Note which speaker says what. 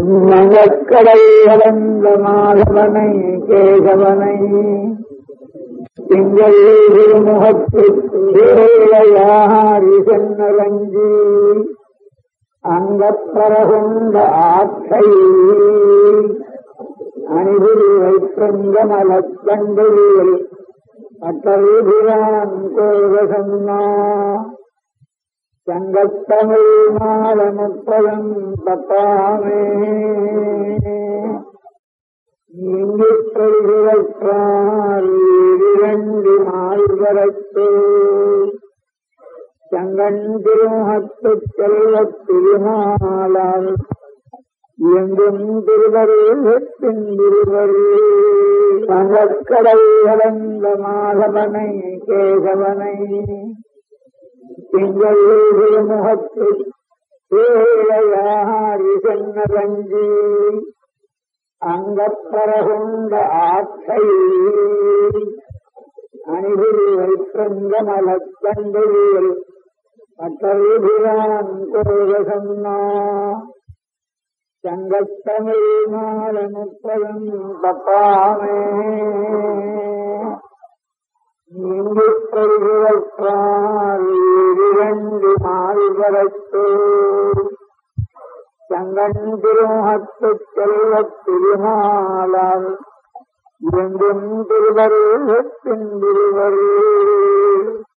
Speaker 1: மனக்கடை வளர்ந்த மாதவனை கேசவனை திங்கள் திருமுகத்துயாரி சென்னரஞ்சி அங்கப்பரகுண்ட ஆற்றை அணிதில் வைத்திருந்த மலக்கண்டவில் அட்டல்பிரான் கோவசன்னா சங்கத்தமிழ் மாத முப்பதம் பத்தாமே இங்கு இரண்டு மால்வரத்து செங்கன் திருமுகத்து செல்ல திருமாலால் எங்கும் திருவருகத்தின் திருவரு சங்கக்கடை கலந்த மாதவனை கேசவனை திங்கள் முகத்து ஏழையாரி சென்னரஞ்சி அங்கப்பரகுண்ட ஆற்றை சொந்த மலத்தண்டுகள் மலக்கண்டவில் கோர சொன்னா சங்கத்தமிழ் மால முப்பதும் தப்பாமே இரண்டு மால்வரத்து சங்கன் திருமுகத்து செல்வத் திருமாலால் எங்கும் திருவருத்தின் திருவரு